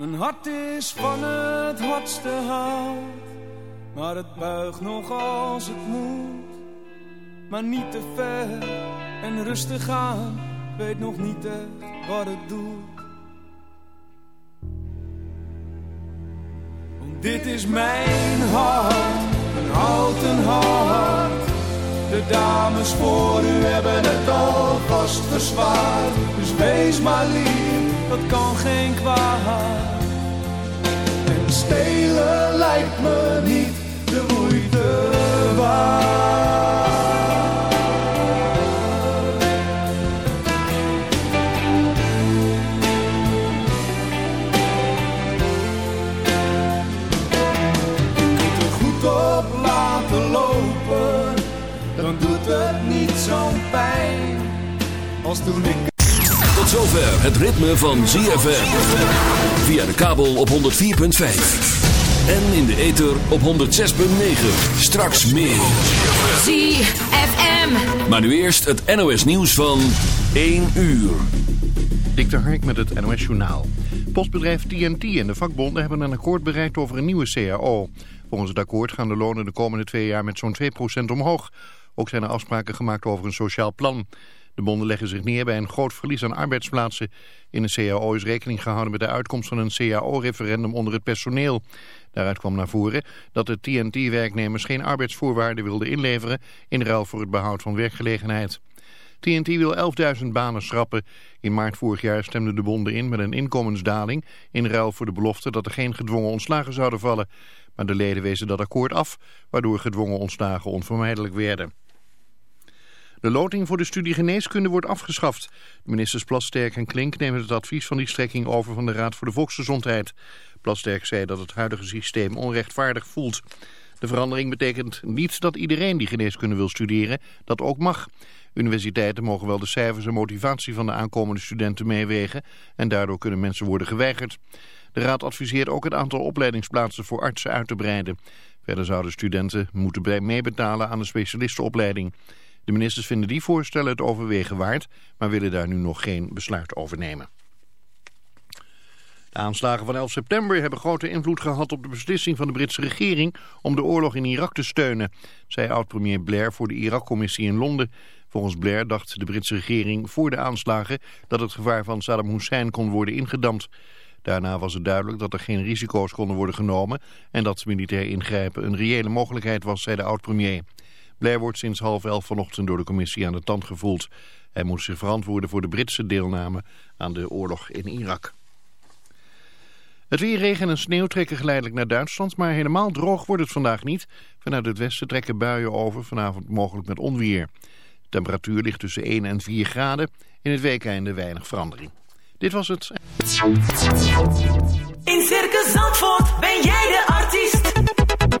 Mijn hart is van het hardste hout. Maar het buigt nog als het moet. Maar niet te ver en rustig aan. Weet nog niet echt wat het doet. Want dit is mijn hart, een houten hart. De dames voor u hebben het alvast verzwaard. Dus wees maar lief, dat kan geen kwaad. En stelen lijkt me niet de moeite waard. Je kunt er goed op laten lopen, dan doet het niet zo'n pijn. Als toen ik zover het ritme van ZFM. Via de kabel op 104.5. En in de ether op 106.9. Straks meer. ZFM. Maar nu eerst het NOS nieuws van 1 uur. Dik de Hark met het NOS Journaal. Postbedrijf TNT en de vakbonden hebben een akkoord bereikt over een nieuwe CAO. Volgens het akkoord gaan de lonen de komende twee jaar met zo'n 2% omhoog. Ook zijn er afspraken gemaakt over een sociaal plan. De bonden leggen zich neer bij een groot verlies aan arbeidsplaatsen. In de CAO is rekening gehouden met de uitkomst van een CAO-referendum onder het personeel. Daaruit kwam naar voren dat de TNT-werknemers geen arbeidsvoorwaarden wilden inleveren... in ruil voor het behoud van werkgelegenheid. TNT wil 11.000 banen schrappen. In maart vorig jaar stemden de bonden in met een inkomensdaling... in ruil voor de belofte dat er geen gedwongen ontslagen zouden vallen. Maar de leden wezen dat akkoord af... waardoor gedwongen ontslagen onvermijdelijk werden. De loting voor de studie geneeskunde wordt afgeschaft. Ministers Plasterk en Klink nemen het advies van die strekking over van de Raad voor de Volksgezondheid. Plasterk zei dat het huidige systeem onrechtvaardig voelt. De verandering betekent niet dat iedereen die geneeskunde wil studeren dat ook mag. Universiteiten mogen wel de cijfers en motivatie van de aankomende studenten meewegen en daardoor kunnen mensen worden geweigerd. De raad adviseert ook het aantal opleidingsplaatsen voor artsen uit te breiden. Verder zouden studenten moeten meebetalen aan de specialistenopleiding. De ministers vinden die voorstellen het overwegen waard, maar willen daar nu nog geen besluit over nemen. De aanslagen van 11 september hebben grote invloed gehad op de beslissing van de Britse regering om de oorlog in Irak te steunen, zei oud-premier Blair voor de Irak-commissie in Londen. Volgens Blair dacht de Britse regering voor de aanslagen dat het gevaar van Saddam Hussein kon worden ingedamd. Daarna was het duidelijk dat er geen risico's konden worden genomen en dat militair ingrijpen een reële mogelijkheid was, zei de oud-premier. Blair wordt sinds half elf vanochtend door de commissie aan de tand gevoeld. Hij moet zich verantwoorden voor de Britse deelname aan de oorlog in Irak. Het weer, regen en sneeuw trekken geleidelijk naar Duitsland, maar helemaal droog wordt het vandaag niet. Vanuit het westen trekken buien over, vanavond mogelijk met onweer. De temperatuur ligt tussen 1 en 4 graden. In het weekeinde weinig verandering. Dit was het. In Circus Zandvoort ben jij de artiest.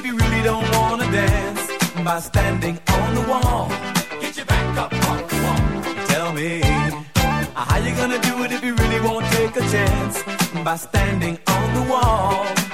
if you really don't wanna dance by standing on the wall. Get your back up off the wall. Tell me how you gonna do it if you really won't take a chance by standing on the wall.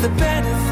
the benefit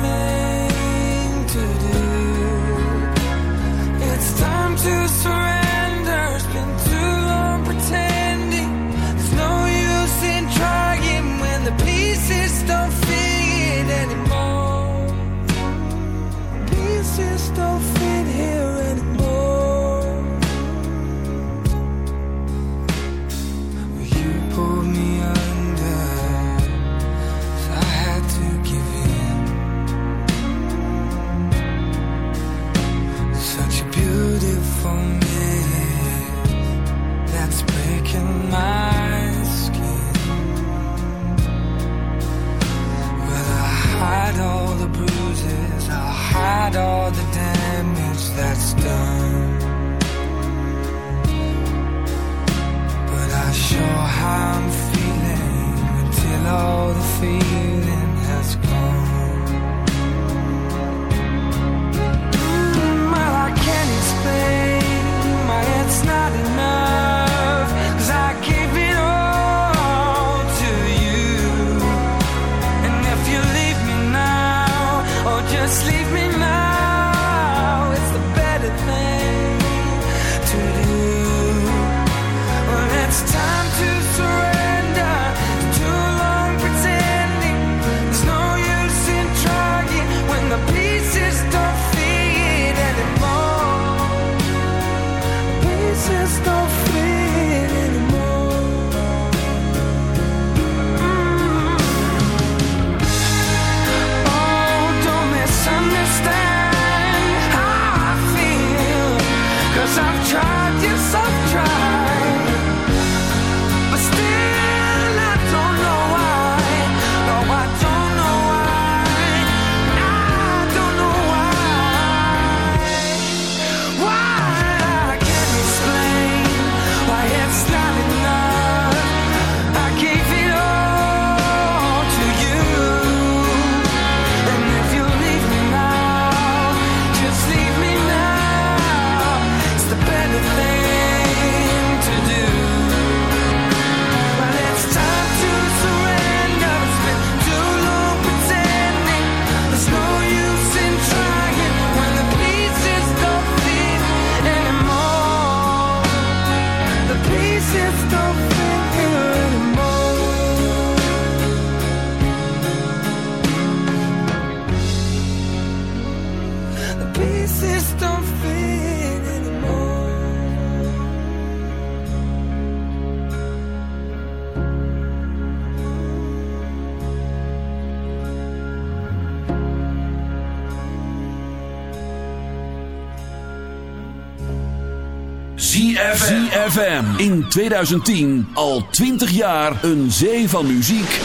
In 2010 al 20 jaar een zee van muziek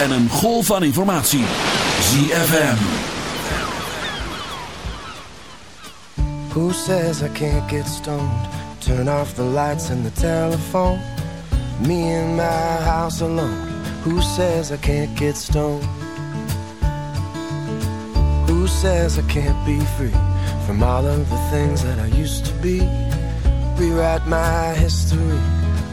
en een golf van informatie. ZFM. Who says I can't get stoned? Turn off the lights and the telephone. Me in my house alone. Who says I can't get stoned? Who says I can't be free from all of the things that I used to be? Rewrite my history.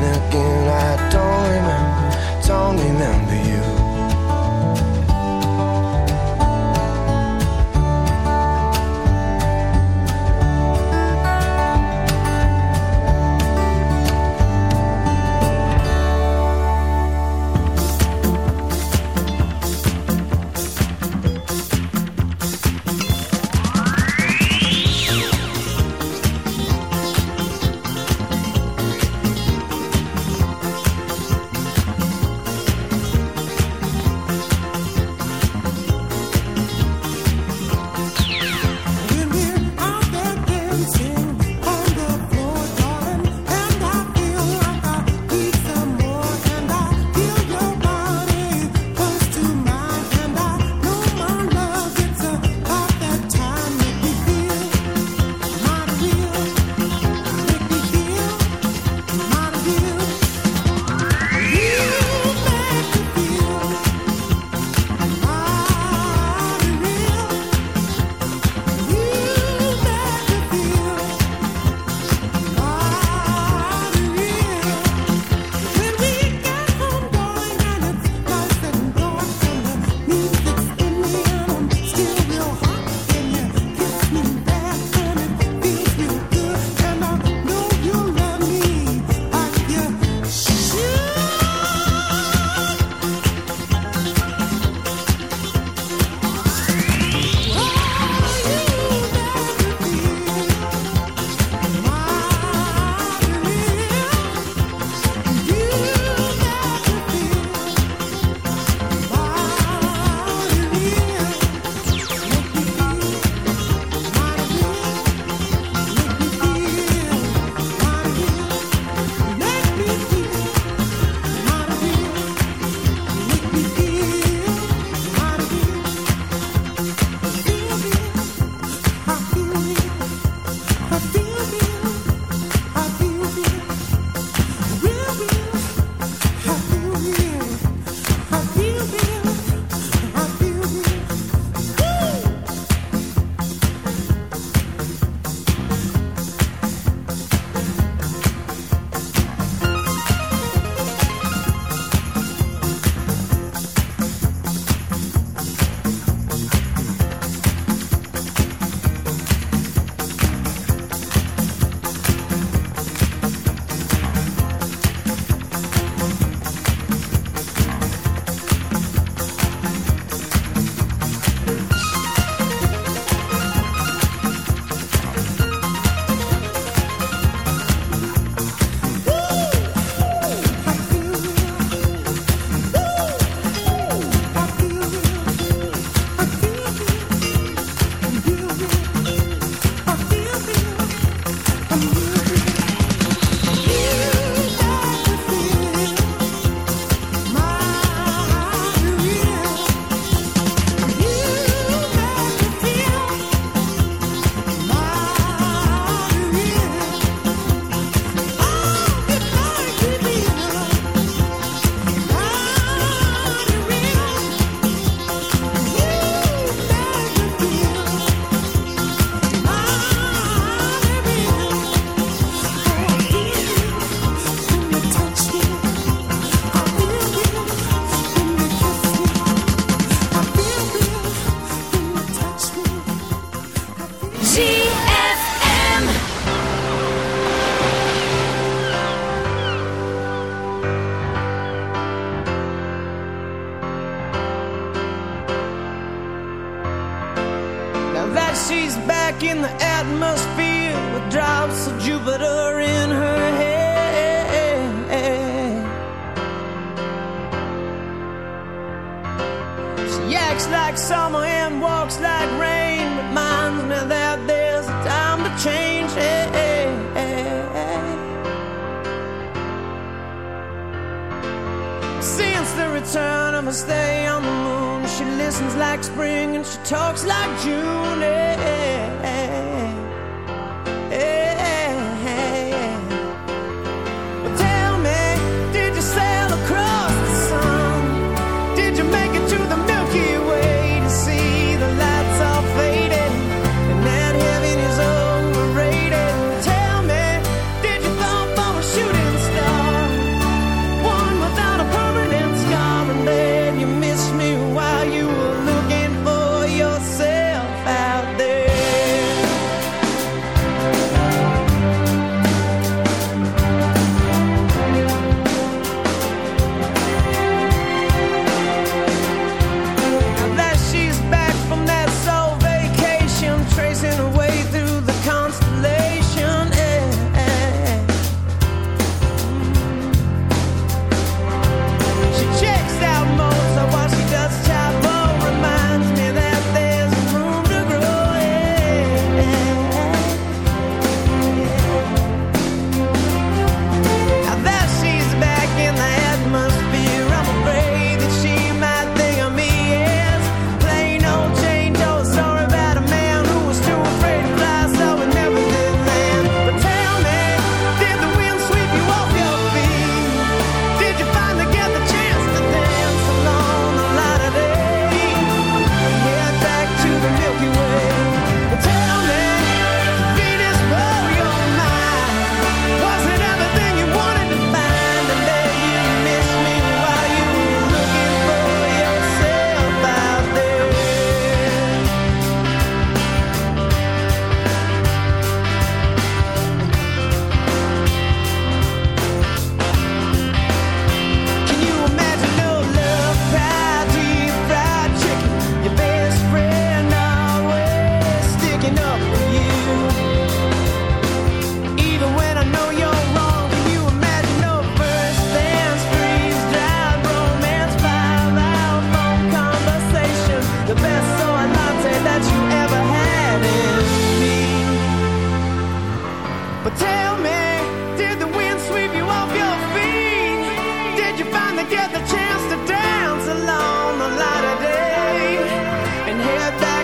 Again, I don't remember, don't remember you.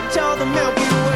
reach all the Milky Way.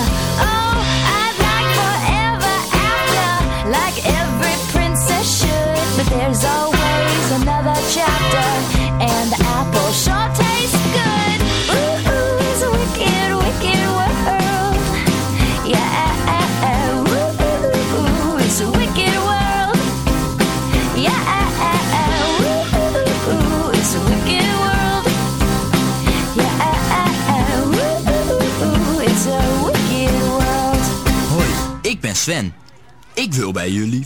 There's always another chapter, and the apple sure tastes good. Ooh, ooh, it's a wicked, wicked world. Yeah, ooh, ooh it's a wicked world. Yeah, ooh, ooh it's a wicked world. Yeah, ooh, ooh, it's a wicked world. Hoi, ik ben Sven. Ik wil bij jullie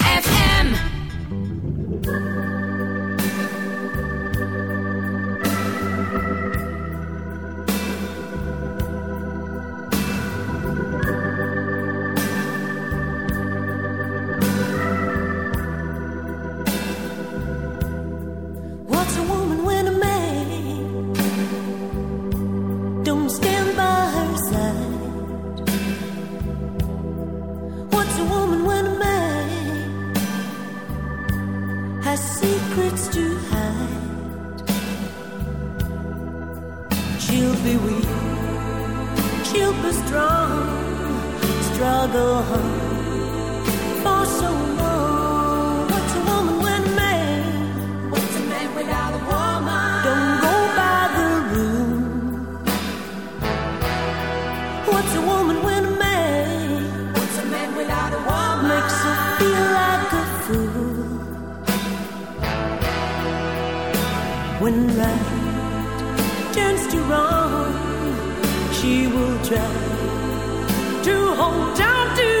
When right turns to wrong, she will try to hold on to.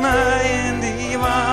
Divine, divine.